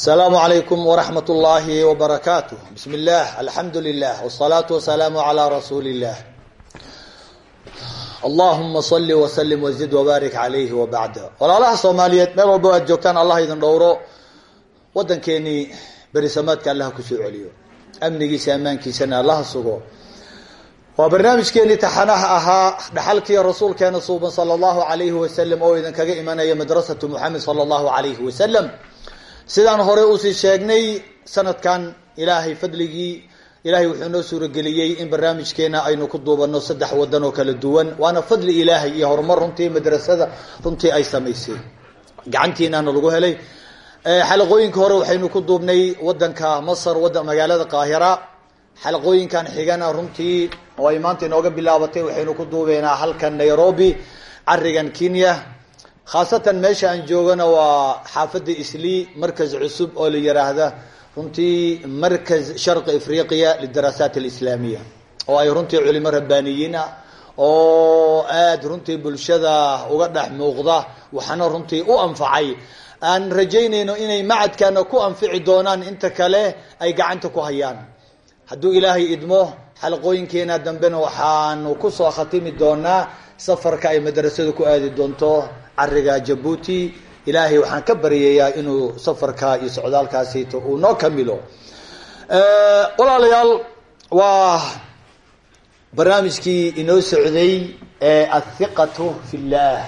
السلام عليكم ورحمة الله وبركاته بسم الله الحمد لله والصلاة والسلام على رسول الله اللهم صل وسلم وزد وبارك عليه وبعد walaalaha soomaaliyeed meel walba aad joogtaan allah idin dhowro waddankeenii berisamaadka allah kusoo celiyo amnigiisa ammaankiisana allaha sugo waa barnaamijkeenii taxanaha ahaa dhaxalkii rasuulkeena suuban sala allahu alayhi wasalam oo idinkaga imanaya madrasatu moxamed sala allahu alayhi wasalam sidaan hore u sii sheegnay sanadkan ilaahay fadligii ilahay wuxuu noo suurageliyey in barnaamijkeena aynu ku duubano saddex wadan oo kala duwan. Waana fadli ilaahay iyo horumar runtii madrasada runtii ay samaysay. Gacantiinaana lagu helay. Xalaqooyinka hore waxaynu ku duubnay wadanka masar wada magaalada qaahira. Xalaqooyinkan xigana runtii oo ay maanta inooga bilaabatay waxaynu ku duubeynaa halkan nairobi carigan kenya khaasatan meesha aan joogana waa xaafada islii markaz cusub oo la yiraahda runtii markaz sharqi afriqiya lidarasaat alislaamiya oo ay runtii culimo rabbaaniyiin oo aada runtii bulshada uga dhex muuqda waxaana runtii u anfacay. Aan rajaynayno inay macadkana ku anfici doonaan inta kale ay gacanta ku hayaan. Hadduu ilaahay idmo xalaqooyinkeena dambena waxaanu ku soo khatimi doonaa safarka ay madrasadu ku aadi doonto cariga jabuuti ilaahay waxaan ka baryayaa inuu safarka iyo socdaalkaasito uu noo kamilo walaalayaal waa barnaamijkii inoo socday ee athiqatu fi llah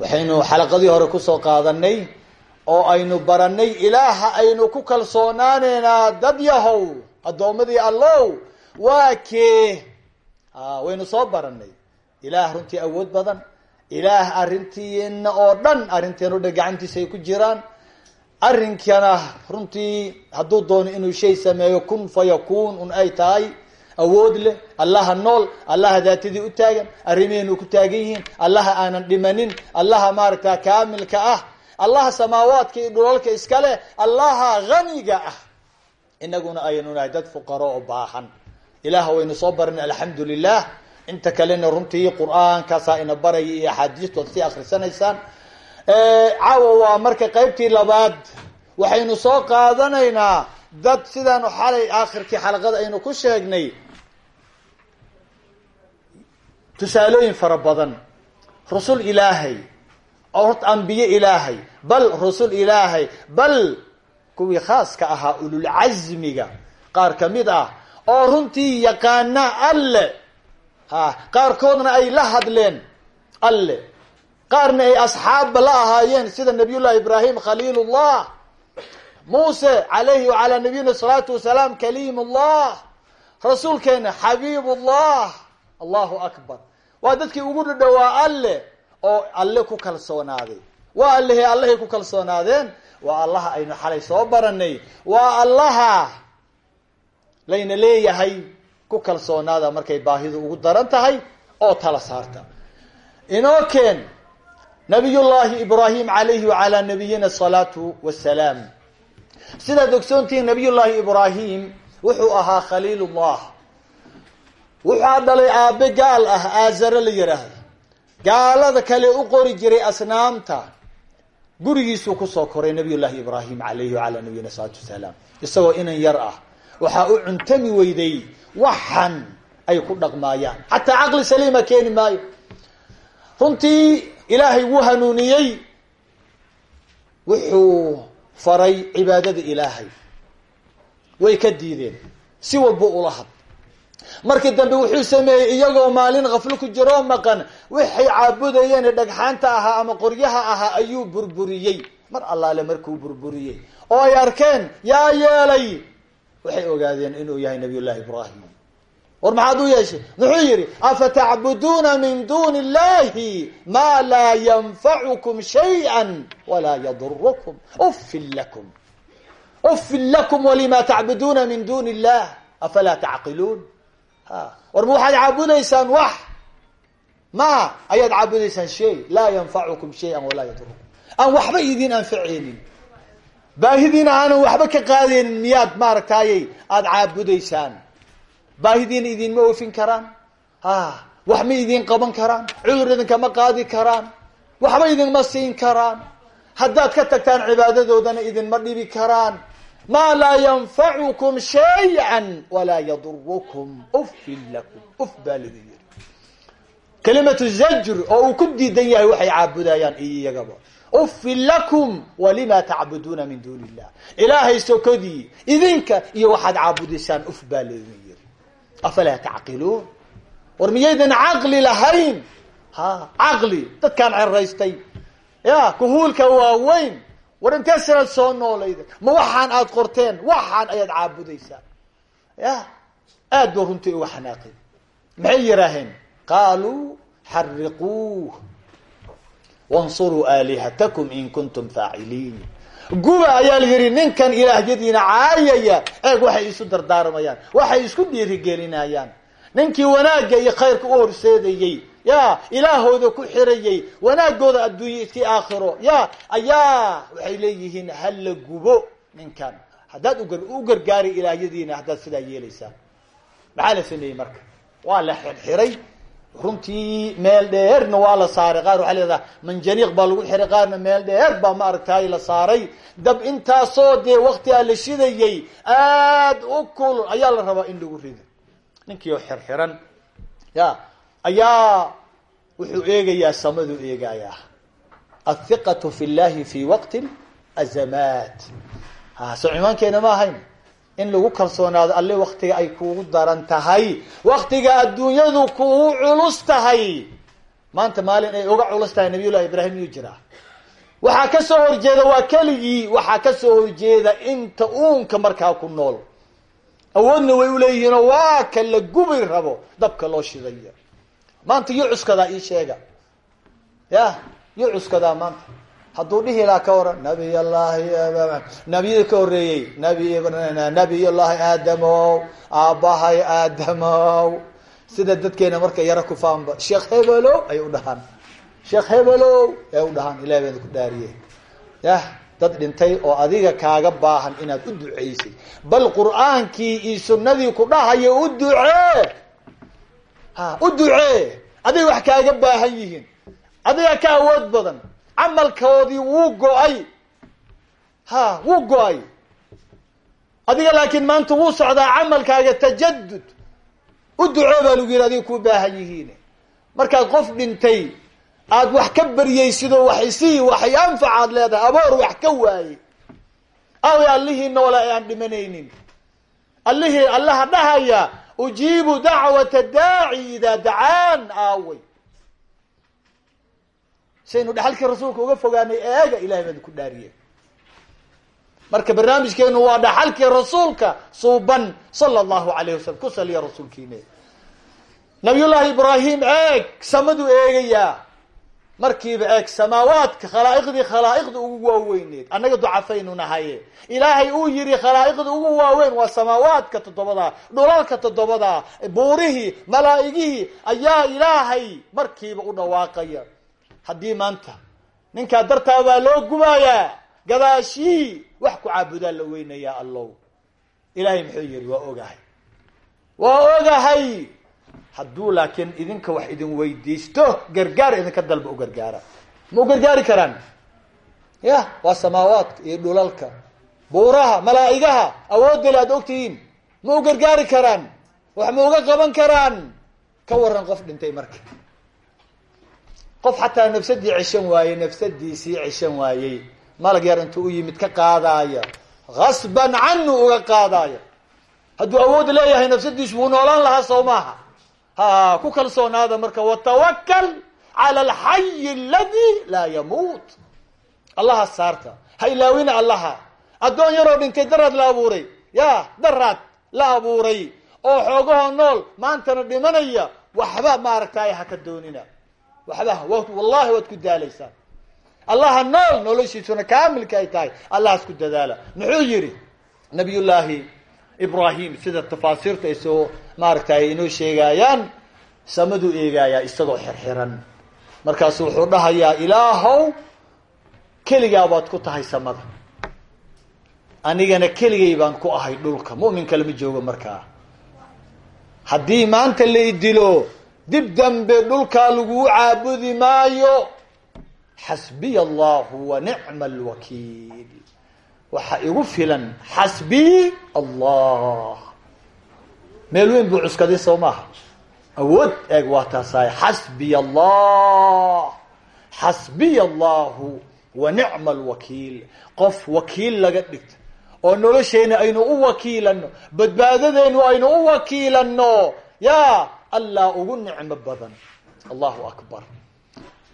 waxaynu xalaqadii hore ku soo qaadanay oo aynu baranay ilaaha aynu ku kalsoonaaneynaa dad yahow addoommadii allow waa kee? Waynu soo baranay ilaah runtii awood badan ilaah arrintiina oo dhan arrinteen o dhan gacantiisa ay ku jiraan arrinkana runtii hadduu doono inuu shay sameeyo kun fa yakuun un ay tahay awood leh allaha nool allaha daatadii u taagan arrimeenu ku taagan yihiin allaha aanan dhimanin allaha maaragta kaamilka ah allaha samaawaadka iyo dhulalka iska leh allaha haniga ah. Inaguna aynu nahay dad fuqaro oo baahan. Ilaah waynu soo baranay alxamdu lilah inta kalena runtii qur'aankaasaa ina baraya iyo axaadiistu ad sii akrisanaysaan caawa waa marka qaybtii labaad. Waxaynu soo qaadanaynaa dad sidaanu xalay aakhirkii xalaqada aynu ku sheegnay. Tusaalooyin fara badan. Rusul ilaahay. Ort ambiye ilaahay. Bal rusul ilaahay. Bal kuwii khaaska ahaa ululcasmiga qaar ka mid ah. Oo runtii yaqaana alle ha qaarkoodna ay la hadleen alle. Qaarna ay asxaabba la ahaayeen sida nabiy llahi ibraahim khaliil llah muuse calayhi wacalaa nabiyina salaatu wasalaam kaliim llah rasuulkeena xabiib llah allahu akbar. Waa dadkii ugu dhadhowaa alle oo alle ku kalsoonaaday. Waa allehe allahay ku kalsoonaadeen. Waa allaha aynu xalay soo baranay waa allaha layna leeyahay ku kalsoonaada markay baahidu ugu daran tahay oo tala saarta. Inoo keen nabiyullaahi ibraahim calayhi wacalaa nabiyina asalaatu wassalaam sidaad ogsoontihiin nabiyullaahi ibraahim wuxuu ahaa khaliilullah. Wuxaa dhalay aabe gaal ah aazare la yidhaahdo gaalada kale u qori jiray asnaamta gurigiisuu ku soo koray nabiyullaahi ibraahim calayhi wacalaa nabiyina asalaatu wassalaam isagoo inan yar ah waxaa u cuntami weyday waxan ay ku dhaqmaayaan. Xataa caqli saliima keeni maayo. Runtii ilaahay wuu hanuuniyey. Wuxuu faray cibaadada ilaahay. Way ka diideen. Si walba ula had markii dambe wuxuu sameeyey iyagoo maalin kaflo ku jiroo maqan waxay caabudayeen dhagxaanta ahaa ama qoryaha ahaa ayuu burburiyey. Mar allaale markuu burburiyey. Oo ay arkeen yaa yeelay waxay ogaadeen inuu yahay nabiy llahi ibraahim. War maxaad u yeeshay? Muxuu yihi afatacbuduuna min duni illahi maa laa yanfacukum shayئa walaa yadurukum ufin lakum. Ufin lakum walima tacbuduuna min duni illah afalaa tacqiluun. War ma waxaad caabudaysaan ma ayaad caabudaysaan shay. Laa yanfacukum shayئa walaa yadurukum aan waxba idin anfaceynin baahidiina aanan waxba ka qaadaynin miyaad maaragtayy aada caabudaysaan. Baahidiina idinma oofin karaan? A wax ma idin qaban karaan? Cudur idinkama qaadi karaan? Waxba idinma siin karaan? Haddaad ka tagtaan cibaadadoodana idinma dhibi karaan? Maa laa yanfacukum shay-an walaa yadurukum ufin lakum. Uf baa kalimatu zajr oo uu ku diidan yahay waxay caabudayaan iyagaba ufin lakum walima tacbuduuna min duuni illah ilaahay sokodii idinka iyo waxaad caabudaysaan uf baa lidin yiri. Afalaa tacqiluun? War miyaydan caqli lahayn? Ha caqli. Dadkaan ceraystay ya kuhuulka waaweyn. War intee sanaad soo noolayda ma waxaan aada qorteen waxaan ayaad caabudaysaan ya aad ba runtii uga xanaaqeen maxay yidhaaheen qaaluu xariquuh wansuruu aalihatakum in kuntum faaciliin. Guba ayaa la yidhi ninkan ilaahyadiina caayaya. Eeg waxay isu dardaarmayaan waxay isku dhiirigelinayaan. Ninkii wanaagga iyo khayrka u horseedayey ya ilaahooda ku xirayey wanaagooda adduunye iskii aakhiro ya ayaa waxay leeyihiin hala gubo ninkan? Haddaad u gargaari ilaahyadiina haddaad sidaa yeelaysaan maxaa la sameeyey marka? Waa la xirxiray runtii meel dheerna waa la saaray. Qaar waxaa leedaha manjaniiq baa lagu xiray. Qaarna meel dheer baa maaragtay la saaray. Dab intaasoo dee waktigaa la shidayey aad u kul ayaa la rabaa in lagu rido ninkii oo xirxiran ya ayaa wuxuu eegayaa samaduu eegayaa athiqatu fi fi waqti azamaat. Ha soo cimaankeena ma in lagu kalsoonaado alle waktiga ay kuugu daran tahay. Waktiga adduunyadu kugu culus tahay. Maanta maalin ay uga culus tahay nabiy ibraahim yuu jiraa. Waxaa ka soo horjeeda waa keligii waxaa ka soo horjeeda inta uunka markaa ku nool. Awoodna way uleeyihiinoo waa ka la gubi rabo dabka loo shidayo. Maanta iyo cuskadaa ii sheega. Ya iyo cuskadaa maanta hadduu dhihi laha ka waran nabiy llahi nabiyada ka horeeyey nabi nabiy llahi aadamow aabbahay aadamow. Sida dadkeena marka yaro kufaanba sheekh hebelow ay u dhahaan. Sheekh hebelow ay u dhahaan ilahi baan ku dhaariye yah dad dhintay oo adiga kaaga baahan inaad u duceysay. Bal qur'aankii iyo sunadii ku dhahayo u ducee. Ha u ducee. Adiga wax kaaga baahan yihiin. Adiga ka awood badan camalkoodii wuu go'ay. Ha wuu go'ay. Adiga laakiin maanta wuu socdaa camalkaaga tajadud u ducee baa lagu yidhi adiga kuu baahan yihiin markaad qof dhintay aada wax ka baryaysidoo waxaysii waxay anfac aad leedahay aboor wax ka waayey aaway allihii noola ee aan dhimanaynin. Allihii allaha dhahaya ujiibu dacwata daaci idaa dacaan aaway saynu dhexalkii rasuulka uga fogaanay eega ilahay baan ku dhaariye marka barnaamijkeenu waa dhaxalkii rasuulka suuban sala allahu alayh wasalam ku saliya rasuulkiine. Nabiyullahi ibraahim eeg samaduu eegayaa markiiba eeg samaawaadka khalaa'iqdii khalaa'iqda ugu waaweyneed. Annaga ducafaynu nahaye. Ilaahay uu yihi khalaa'iqda ugu waaweyn waa samaawaadka toddobadaa dhulalka toddobadaa buurihii malaa'igihii ayaa ilaahay markiiba u dhawaaqaya haddii maanta. Ninkaa dartaa baa loo gubaayaa gadaashii wax ku caabudaa la weynayaa allow. Ilaahay muxuu yihi waa ogahay. Waa ogahay. Hadduu laakiin idinka wax idin weydiisto gargaar idinka dalba u gargaara. Ma u gargaari karaan? Ya waa samaawaadka iyo dhulalka. Buuraha malaa'igaha awoodale aad ogtihiin. Ma u gargaari karaan? Wax ma uga qaban karaan? Ka waran qof dhintay marka qof xataa nafsadii ceshan waayey nafsadiisii ceshan waayey. Malag yar intuu u yimid ka qaadaaya gasban canu uga qaadaaya hadduu awood leeyahay nafsadiisu wuu noolaan lahaa soo maaha. Ha ku kalsoonaada marka watawakal cala alxayi aladi laa yamuut. Allaha saarta. Ha ilaawina allaha. Addoon yaroo dhintay daraad la abuuray. Ya daraad la abuuray. Oo xoogahoo nool maantana dhimanaya. Waxba maaragtay ha ka doonina waxba wallahi waad ku daalaysaa allaha nool noloshiisuna kaamilka ay tahay allahaas ku dadaala. Muxuu yihi nabiyullaahi ibrahim sida tafaasiirta ay soo maaragtay inoo sheegaayaan samaduu eegaayaa isagoo xirxiran. Markaasu wuxuu dhahayaa ilaahow keligaa baad ku tahay samada. Anigana keligay baan ku ahay dhulka. Mu'minka lama joogo markaa. Haddii maanta la idilo dib dambe dhulkaa laguu caabudi maayo. Xasbiya allahu wa nicma alwakiil. Waxaa igu filan xasbii allah. Meel weyn buu cuskaday soo maaha. Awood eeg waa taasaay xasbiya allah. Xasbiya allahu wa nicma alwakiil. Qof wakiil laga dhigto oo nolosheena aynu u wakiilano badbaadadeenu aynu u wakiilano. Ya allah ugu nicmo badan. Allahu akbar.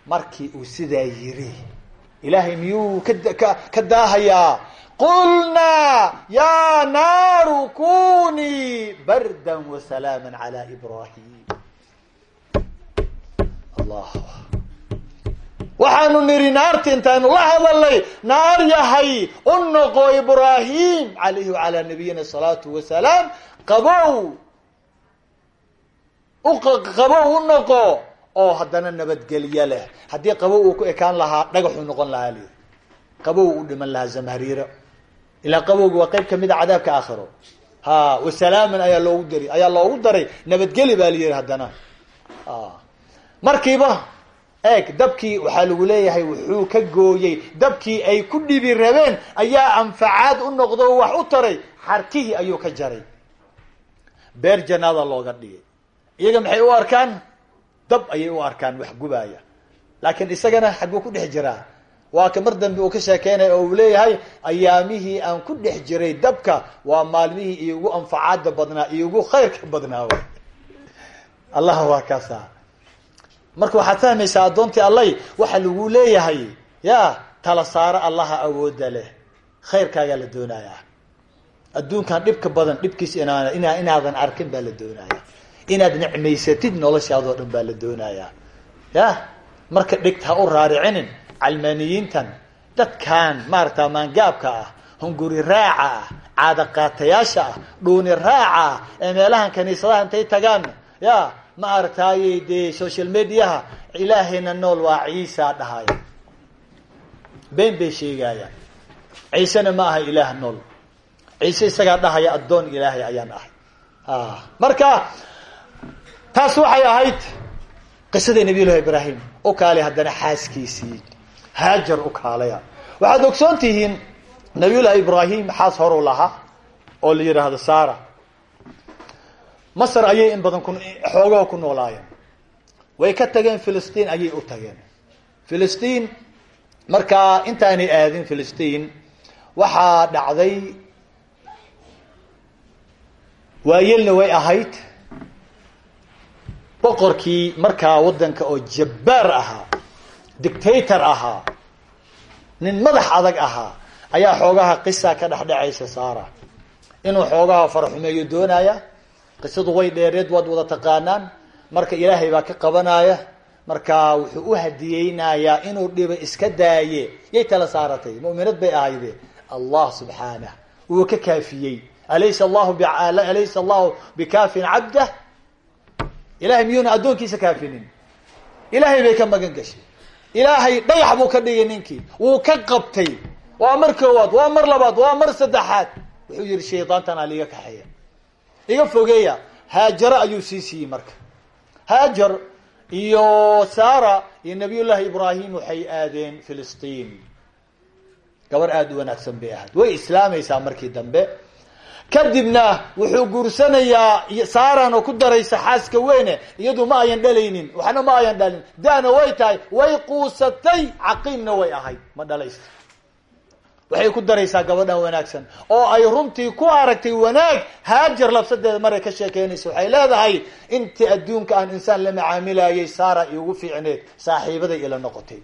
Markii uu sidaa yiri ilaahay miyuu ka ka daahayaa? Qulnaa ya naaru kunii barda wasalaama cala ibrahim allah waxaanu nidhi naarti intaanu la hadalnay naar yahay u noqo ibraahim alayhi waalaa nabiyina salaatu wasalaam qabow qabow u noqo oo haddana nabadgelyo leh. Haddii qabow uu ku ekaan lahaa dhagaxuu noqon lahaa li qabow u dhiman lahaa zamhariiro. Ilaa qabowga waa qayb ka mid a cadaabka aakhiro. Ha wasalaaman ayaa loogu dari ayaa loogu daray. Nabadgeli baa la yihi haddana. Markiiba eeg dabkii waxaa lagu leeyahay wuxuu ka gooyey. Dabkii ay ku dhibi rabeen ayaa anfacaad u noqdo wax u taray. Xarkihii ayuu ka jaray. Beer janaada looga dhigay iyaga maxay u arkaan? Dab ayay u arkaan wax gubaaya. Laakiin isagana xagguu ku dhex jiraa. Waa ka mar dambe uu ka sheekeynaya oo uu leeyahay ayaamihii aan ku dhex jiray dabka waa maalmihii iigu anfacaada badnaa iigu khayrka badnaa. Allah waa kaasa marka waxaad fahmaysaa addoontii allay waxa lagu leeyahay ya tala saaro allaha awooda leh. Khayrkaagaa la doonayaa. Adduunkan dhibka badan dhibkiis inaa ina inaadan arkin baa la doonaya inaad nicmaysatid noloshaadoo dhan baa la doonayaa. Ya marka dhigta ha u raaricinin calmaaniyiintan dadkan maarata maangaabka ah hunguri raaca ah caada qaatayaasha ah dhuuni raaca ah ee meelahan kaniisadaha intay tagaan. Ya ma aragtaaye dee social mediaha ilaahayna nool waa ciisa dhahaya been bay sheegayaan ciisena ma aha ilaah nool. Ciise isagaa dhahaya addoon ilaahay ayaan ahay. Marka taas waxay ahayd qisadii nabiy llahi ibraahim u kaalay haddana xaaskiisii. Haajar u kaalaya. Waxaad ogsoon tihiin nabiy llahi ibraahim xaas horu lahaa oo la yidhaahdo sara masr ayay in badan ku xoogoo ku noolaayeen. Way ka tageen filistiin ayay u tageen. Filistiin markaa intaanay aadin filistiin waxaa dhacday waayelna way ahayd boqorkii markaa waddanka oo jabbaar ahaa dictator ahaa nin madax adag ahaa ayaa xoogaha qisa ka dhexdhecaysa saara inuu xoogaha faraxumeeyo doonaya qisadu way dheereed waad wada taqaanaan. Marka ilaahay baa ka qabanaya marka wuxuu u hadiyeynayaa inuu dhiba iska daaye. Yay tala saaratay mu'minad bay ahayde allah subxaanah wuu ka kaafiyey. Alaysa allahu alaysa allahu bikaafin cabdah ilahay miyuuna addoonkiisa kaafinin ilaahay bay ka magan gashay. Ilaahay dhagax buu ka dhigay ninkii. Wuu ka qabtay. Waa mar koowaad waa mar labaad waa mar saddexaad. Wuxuu yihi shaydaantan aa liiga kaxeeya. Iga fogeeya haajaro ayuu sii siiyey marka. Haajar iyo sara iyo nabiy llahi ibraahim waxay aadeen filistiin. Gabar aada u wanaagsan bay ahayd. Way islaamaysaa markii dambe kadibna wuxuu guursanayaa saarana ku daraysa xaaska weyne iyadu ma ayan dhalaynin waxna ma ayan dhalin. Dana way tahay way quusatay caqiimna way ahayd. Ma dhalaysta waxay ku daraysaa gabadhan wanaagsan. Oo ay runtii ku aragtay wanaag haajar labsadeeda maray ka sheekeynaysa waxay leedahay intii adduunka aan insaan la macaamilayay sara iugu fiicneed saaxiibaday ila noqotay.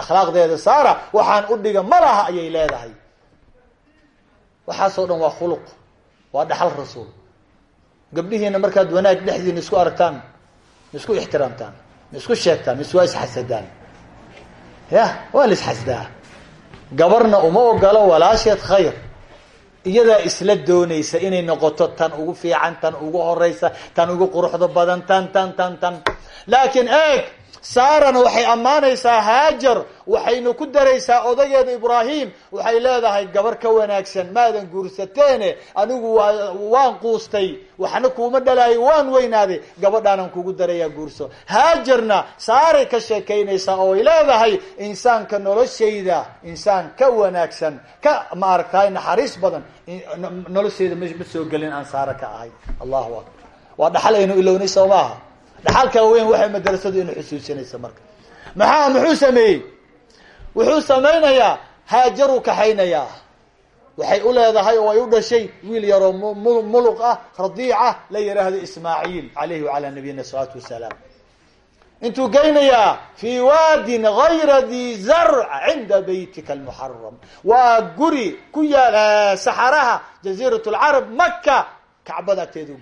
Akhlaaqdeeda sara waxaan u dhiga ma laha ayay leedahay. Waxaasoo dhan waa khuluq waa dhaxal rasuul. Gabdhihiina markaad wanaag dhexdiina isku aragtaan isku ixtiraamtaan isku sheegtaan mise isxasadaan ya waa la gabarna uma ogolo walaasheed khayr. Iyadaa isla doonaysa inay noqoto tan ugu fiican tan ugu horeysa tan ugu quruxda badan tan tan tan tan. Laakiin eeg saarana waxay ammaanaysaa haajar waxayna ku daraysaa odageeda ibraahim waxay leedahay gabar ka wanaagsan maadan guursateene anigu waa waan quustay waxna kuuma dhalaayo waan weynaaday gabadhaanan kugu darayaa guurso. Haajarna saaray ka sheekaynaysaa oo ay leedahay insaanka noloshayda insaan ka wanaagsan ka maaragtay naxariis badan noloshayda ma soo gelin aan saara ka ahay. Allahu akbar. Waa dhaxal aynu ilownay soo maaha dhaxalka weyn waxay madrasadu inu xusuusinaysa marka. Maxaa muxuu sameeyey? Wuxuu samaynayaa haajaruu kaxaynayaa waxay u leedahay oo ay u dhashay wiil yaroo muluq ah radiica la yidhaahdo ismaaciil alayhi waalaa nabiyina salaatu wasalaam. Intuu geynayaa fii waadin gayra di zarc cinda baytika almuxaram waa guri ku yaal saxaraha jaziirat lcarab maka kacbada agteeduu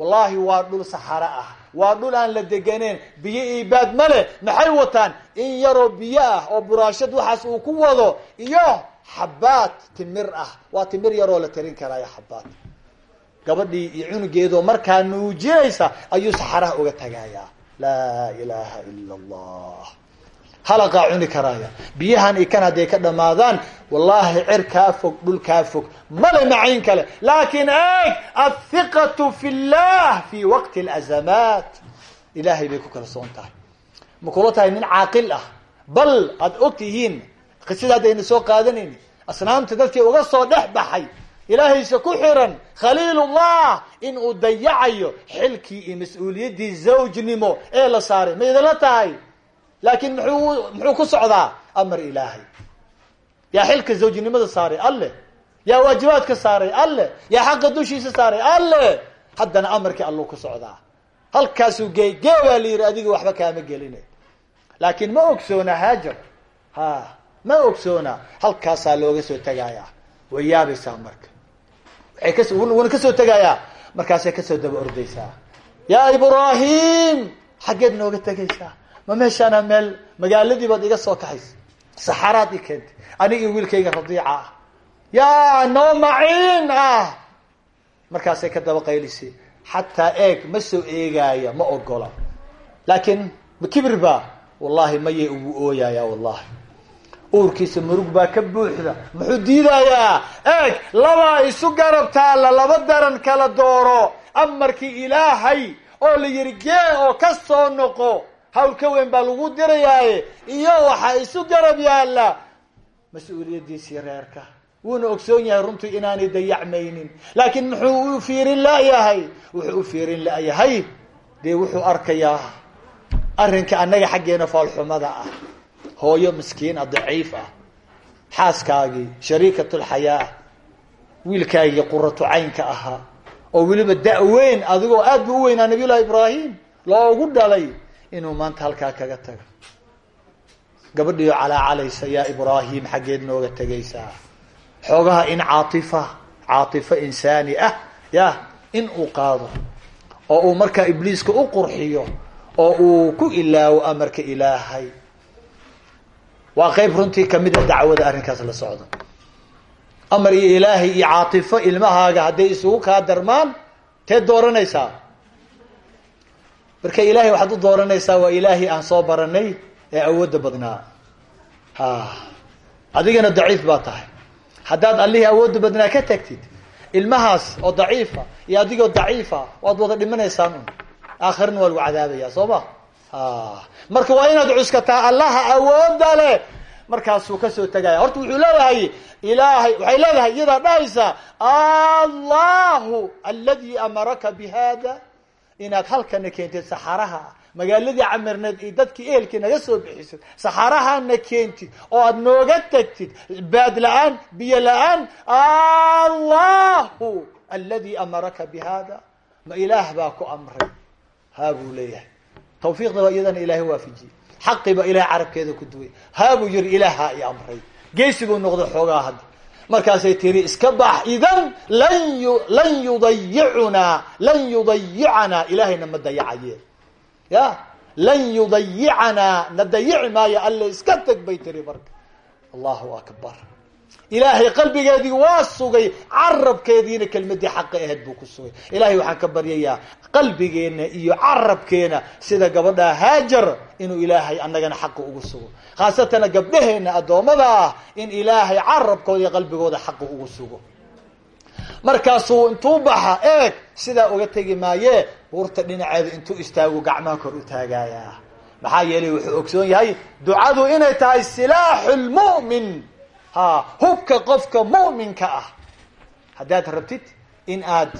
wallahi waa dhul saxaro ah. Waa dhul aan la deganeen. Biyo iibaad ma leh. Maxay wataan? In yaroo biyo ah oo buraashad waxaas uu ku wado. Iyo xabaad timir ah. Waa timir yaroo la tarin karaayo xabaad gabadhii iyo cunugeedoo markaa nuujinaysa ayuu saxaraha uga tagayaa laa ilaha ila allah halaqaa cuni karaaya. Biyahan i kan hadday ka dhamaadaan wallahi cer kaa fog dhul kaa fog. Male macayn kale. Laakin eeg athiqatu fi llah fi waqti alazamaat. Ilahay bay ku kalsoon tahay. Ma kula tahay nin caaqil ah. Bal aad og tihiin qisada haddayna soo qaadanayni asnaamta dadkii uga soo dhex baxay ilaahayse ku xiran khaliilullah in uu dayacayo xilkii iyo mas'uuliyaddii zawjnimo ee la saaray. Ma tahay laakiin muxuu muxuu ku socdaa? Amar ilaahay. Yaa xilka zawjinimada saaray alle. Yaa waajibaadka saaray alle. Yaa xaqa dushiisa saaray alle. Haddana amarkii alluu ku socdaa. Halkaasuu gee baa la yidhi adiga waxba kaama gelina laakiin ma ogsoona haajar ha ma ogsoona halkaasaa looga soo tegaayaa way yaabaysaa marka. Waay kas wuna ka soo tegayaa markaasay ka soo daba ordaysaa. Yaa ibraahim xaggeed nooga tegaysaa ma meeshaana meel magaaladii baad iga soo kaxaysa saxaraad i keentay. Aniga iyo wiilkayga radiica ah. Yaa noo maciin ah. Markaasay ka daba qaylisay. Xataa eeg ma soo eegaaya ma ogola laakiin kibir baa. Wallahi mayay ugu ooyaya wallahi uurkiisa murug baa ka buuxda. Muxuu diidayaa? Eeg labaa isu garab taalla laba daran kala dooro. Amarkii ilaahay oo la yihi gee oo ka soo noqo hawl ka weyn baa lagu dirayaaye? Iyo waxaa isu garab yaalla. Mas'uuliyaddiisii reerka. Wuuna ogsoon yahay runtii inaanay dayacmaynin. Laakiin muxuu u fiirin la-yahay wuxuu u fiirin la-yahay dee wuxuu arkayaa arrinka annaga xaggeena foolxumada ah. Hooyo miskiin ah daciif ah. Xaaskaagii shariikatulxayaa wiilkaagii quratu caynka ahaa. Oo weliba da-weyn adigoo aad bu u weynaa nabiyullahi ibraahim. Loogu dhalay inuu maanta halkaa kaga tago. Gabadhiio calaacalaysa yaa ibraahim xaggeed nooga tegaysaa. Xoogaha in caatifa caatifo insaani ah ya in uu qaado oo uu markaa ibliiska u qurxiyo oo uu ku ilaawo amarka ilaahay. Waa qeyb runtii ka mid a dacwada arrinkaas la socdo. Amar iyo ilaahay iyo caatifo ilmahaaga hadday isugu kaa darmaan teed dooranaysaa marka ilaahay waxaad u dooranaysaa waa ilaahay aan soo baranay ee awoodda badnaa. Adigana daciif baa tahay. Haddaad allihii awoodda badnaa ka tagtid ilmahaas oo daciifa iyo adigoo daciifa waad wada dhimanaysaan un aakhirna waa lagu cadaabaya soo ma? Marka waa inaad cuskataa allaha awoodda leh. Markaasuu ka soo tegaya horta wuxuu leeyahay ilaahay waxay leedahay iyadaa dhahaysa allahu aladi amaraka bi hada inaad halkana keentid saxaraha. Magaaladii camirneed iyo dadkii ehelkii naga soo bixisid saxarahana keentid oo aad nooga tagtid baad la'aan biyo la'aan allahu aladi amaraka bi hada ma ilaah baa ku amray. Haa buu leeyahay. Tawfiiqda baa iyadana ilaahay waafijiyey. Xaqi baa ilahay carabkeeda ku duway haa buu yiri ilaahaa i amray. Geesi buu noqday xoogaa hadda markaasay tiri iska bax idan lan yu lan yudayicunaa lan yudayicanaa ilaahayna ma ya? Lan yudayicanaa na dayici maayo iska teg tiri marka. Allahu akbar ilaahay qalbigeedii waa sugay carabkeediina kelmadii xaqa ahayd buu ku sugay ilahay waxaan ka baryayaa qalbigeena iyo carabkeena sida gabadha haajar inuu ilaahay annagana xaqa ugu sugo khaasatana gabdhaheena addoommada ah in ilaahay carabkooda iyo qalbigooda xaqa ugu sugo markaasuu intuu baxa eeg sidaa uga tegi maaye buurta dhinaceeda intuu istaago gacmaha kor u taagayaa maxaa yeelay wuxuu ogsoon yahay ducadu inay tahay silaaxu lmu'min ha hubka qofka mu'minka ah. Haddaad rabtid in aad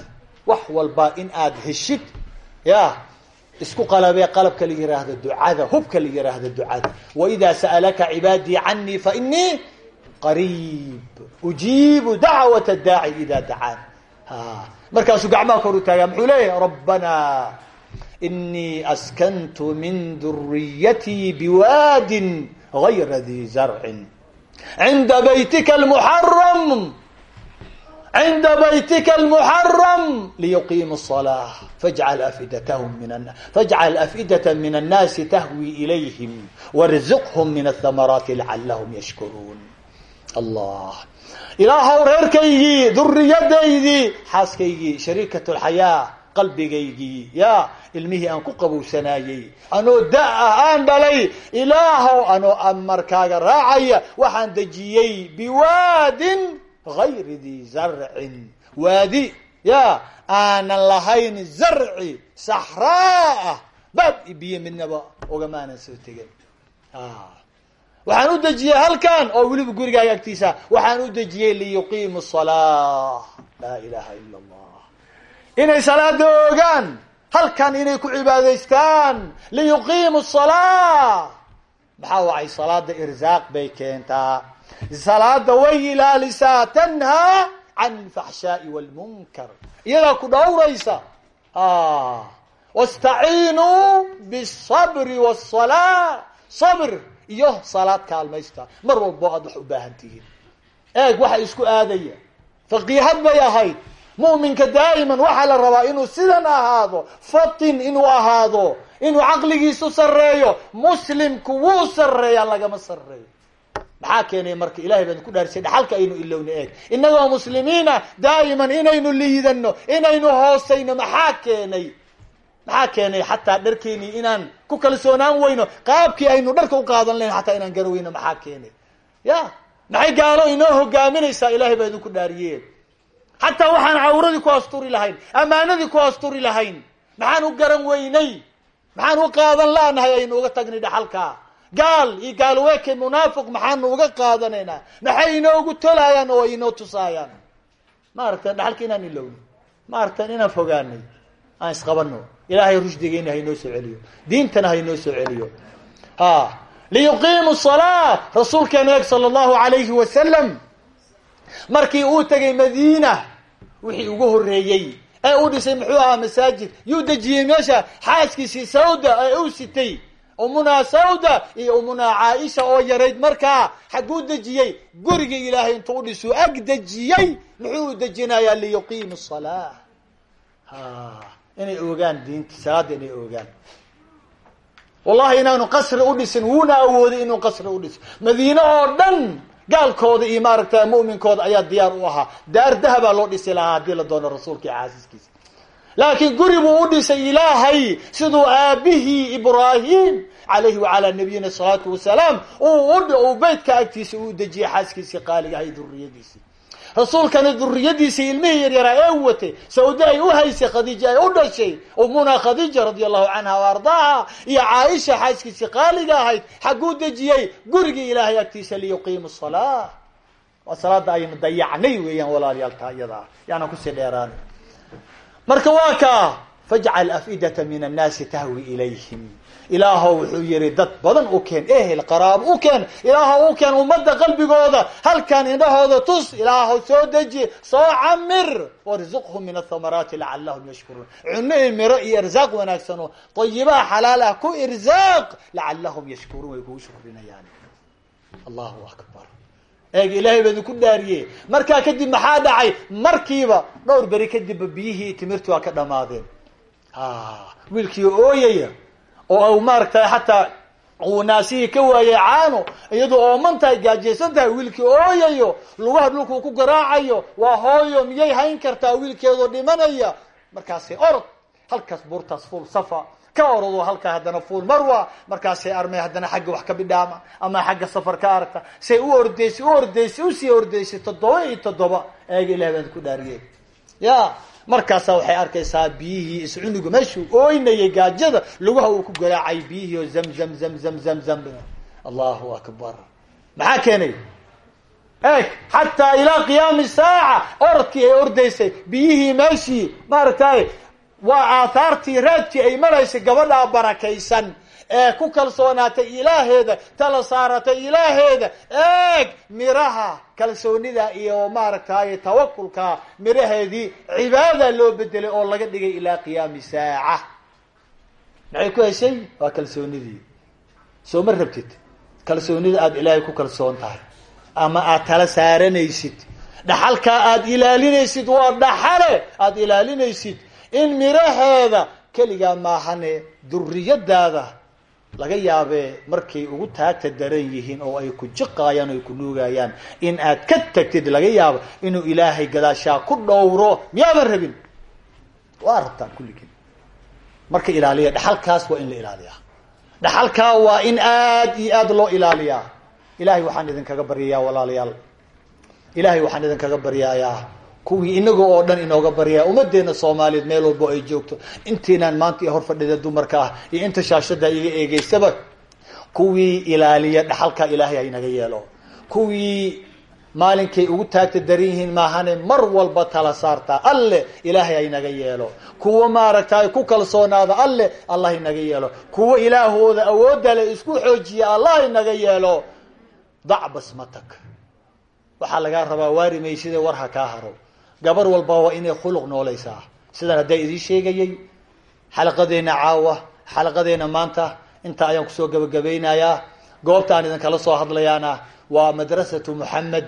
wax walba in aad heshid ya isku qalabee qalabka la yiraahdo ducada hubka la yiraahdo ducada. Waidaa sa'alaka cibaadii canii fainii qariib. Ujiibu dacwata daaci ida dacaan markaasuu gacmaha kor u taagaa muxuu leeyahay rabbana inii askantu min duriyatii biwaadin gayra di zarcin عند بيتك المحرم عند بيتك المحرم ليقيموا الصلاة فاجعل أفئدتهم من الناس فاجعل أفئدة من الناس تهوي إليهم وارزقهم من الثمرات لعلهم يشكرون الله إلى هور هركيجي ذريتيجي حاسكيجي شريكة الحياة qalbigaygii. Ya ilmihii aan ku qabowsanaayey. Anoo da ah aan dhalay. Ilaahow anoo amarkaaga raacaya waxaan dejiyey biwaadin gayri di zarcin. Waadi ya aanan lahayn zarci saxraa ah baab i biyo midnaba ogamaanan soo tegin waxaan u dejiyey halkan oo weliba gurigaaga agtiisa waxaan u dejiyey liyuqiimu salaa laa ilaha ila inay salaada oogaan halkan inay ku cibaadaystaan liyuqiimu salaa maxaa wacay salaada irzaaq bay keentaa. Salaada way ilaalisaa tanhaa can alfaxshaai walmunkar. Iyadaa ku dhowraysa. Wastaciinuu bisabri wsalaa sabr iyo salaad kaalmaysta. Mar walbo aad wax u baahan tihiin. Eeg waxa isku aadaya. Faqiihad bay ahayd mu'minka daa'iman waxaa la rabaa inuu sidan ahaado fatin inuu ahaado inuu caqligiisu sarreeyo muslimku wuu sarreeyaa lagama sarreeyo. Maxaa keenay marka ilahay baan ku dhaarisay dhaxalka aynu ilowna eeg. Innagoo muslimiina daa'iman inaynu liidano inaynu hoosayno maxaa keenay? Maxaa keenay? Xataa dharkeeni inaan ku kalsoonaan weyno qaabkii aynu dharka u qaadan lahayn xataa inaan gara weyno maxaa keenay? Ya maxay gaalo inoo hogaaminaysaa ilahay baa idinku dhaariye xataa waxaan cawradii ku asturi lahayn ammaanadii ku asturi lahayn. Maxaan u garan weynay? Maxaan u qaadan la-nahay aynu uga tagnay dhaxalka? Gaal iyo gaalweeke munaafiq maxaanu uga qaadanaynaa maxay inoogu tolaayaan oo inoo tusaayaan? Ma dhaxalka inaan ilowno. Ma aragtan inaan fogaanay? Aan isqabano. Ilahay rushdigeena hainoo soo celiyo. Diintana hainoo soo celiyo. Ha. Liyuqiimu salaa rasuulkeena eeg sala allahu alayhi wasalam markii uu tegay madiina wixii ugu horreeyey. Ee u dhisay muxuu ahaa masaajid. Yuu dejiyey meesha xaaskiisii sawda ee uu sitay. Umunaa sawda iyo umunaa caaisha oo yarayd markaa xagguu dejiyey gurigii ilaahay intuu u dhisuu ag dejiyey muxuu u dejinayaa liyuqiimu salaa inay ogaan diinta salaada inay ogaan. Wallahi inaanu qasri u dhisin wuuna awooday inuu qasri u dhiso. Madiine oo dhan gaalkooda iyo maaragta mu'minkooda ayaa diyaar u ahaa. Daar dahabaa loo dhisi lahaa haddii la doono rasuulka iyo caasiskiisa laakiin guri buu u dhisay ilaahay siduu aabihii ibraahim calayhi wacalaa nabiyina asalaatu wasalaam uu beytka agtiisa uu dejiyey xaaskiisii qaaliga ahay duriyadiisii rasuulkana duriyadiisii ilmihii yaryaraa ee watay sawde ay u haysay khadiija ay u dhashay umuna khadiija radia allahu canha wa ardaaha iyo caaisha xaaskiisii qaaliga ahayd xagguu dejiyey gurigii ilaahay agtiisa liyuqiimu salaa waa salaada aynu dayacnay weeyaan walaalyaalka iyada ah yaana ku sii dheeraan marka waa kaa afidata min annaasi tahwi ilayhim ilaahow wuxuu yihi dad badan u keen ehel qaraabo u keen ilaahow u keen ummadda qalbigooda halkan indhahooda tus ilaahow soo deji soo camir warzuqhum min athamaraati lacalahum yashkuruun. Cuno i miro iyo irzaaq wanaagsan oo ayibaha xalaal ah ku irzaaq lacalahum yashkuruun way kugu shukrinayaan. Allahu akbar. Eeg ilaahay baa idinku dhaariye markaa kadib maxaa dhacay? Markiiba dhowr beri kadibba biyihii iyo waa ka dhamaadeen. Wiilkii ooyaya oo maaragtay xataa uu naasihii ka waayay caano iyadoo ooman tahay gaajaysan tahay wiilkii ooyayo lugaha dhulkuu ku garaacayo waa hooyo miyay hayn kartaa wiilkeedoo dhimanaya. Markaasay orod halkaas buurtaas fuul safa ka orodoo halkaa haddana fuul marwa markaasay armay haddana xagga wax ka bidhaama ama xagga safar ka aragta. Say u ordaysay u ordaysay u sii ordaysay toddoba iyo toddoba eega ilahi baan ku dhaariyey. Ya markaasaa waxay arkaysaa biyihii iscunuga meeshuu ooynayay gaajada lugaha uu ku garaacay biyihii oo zam zam zam zam zam zam. Allahu akbar. Maxaa keenay? Eg xataa ilaa qiyaami saaca orodkii ay ordaysay biyihii meeshii maaragtay waa aathaartii raadkii ay maraysay gabadhaa barakaysan ee ku kalsoonaatay ilaaheeda tala saaratay ilaaheeda. Eeg miraha kalsoonida iyo maaragtay tawakulka miraheedii cibaada loo bedelay oo laga dhigay ilaa qiyaami saaca. Maxay ku heshay waa kalsoonidii. Soo ma rabtid? Kalsoonida aada ilaahay ku kalsoon tahay. Ama aada tala saaranaysid. Dhaxalkaa aada ilaalinaysid waa dhaxale aada ilaalinaysid. In miraheeda keligaa maahane duriyadaada laga yaabee markay ugu taagta daran yihiin oo ay ku jiqaayaan o ay ku nuugayaan in aad ka tagtid laga yaabo inuu ilaahay gadaashaa ku dhowro miyaadan rabin? Waa rabtaan kulligiin marka ilaaliya dhaxalkaas waa in la ilaaliyaa. Dhaxalkaa waa in aad iyo aad loo ilaaliyaa. Ilahay waxaan idinkaga baryayaa walaalayaal. Ilahay waxaan idinkaga baryayaa kuwii inaga oo dhan inooga baryaya ummadeena soomaaliyeed meel walbo ay joogto. Intiinaan maanta iyo hor fadhida dumarka ah iyo inta shaashada iga eegeysaba kuwii ilaaliya dhaxalka ilaahay ha inaga yeelo. Kuwii maalinkay ugu taagta daran yihiin maahane mar walba tala saartaa alle ilaahay ha inaga yeelo. Kuwa maaragtay ku kalsoonaada alle allah inaga yeelo. Kuwa ilaahooda awoodda le isku xoojiya allah inaga yeelo. Dac basmatak waxaa lagaa rabaa waari mayside war ha kaa haro gabar walba waa inay khuluq noolaysaa. Sidan haddaa idiin sheegayay xalaqadeena caawa xalaqadeena maanta intaa ayaan ku soo gabagabaynayaa goobta aan idinkala soo hadlayaana waa madrasatu moxamed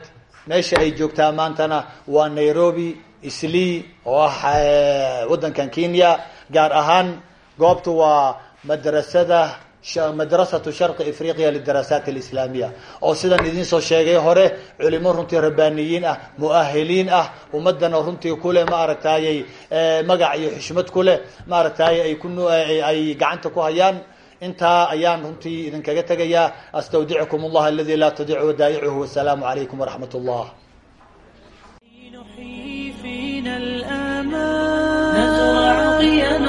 meesha ay joogtaa maantana waa nairobi islii oo ah waddankan kenya gaar ahaan goobtu waa madrasada madrasatu sharqi afriqiya lidarasaat alislaamiya oo sidan idiin soo sheegay hore culimo runtii rabbaaniyiin ah muahiliin ah ummadana runtii kuleh maaragtayay magac iyo xushmad kuleh maaragtay ay ku ay gacanta ku hayaan intaa ayaan runtii idinkaga tegayaa astawdicukum allah aladi laa tadicu wadaa'icuhu wasalaamu calaykum waraxmat ullah نحيي فينا الآمال نزرع قيام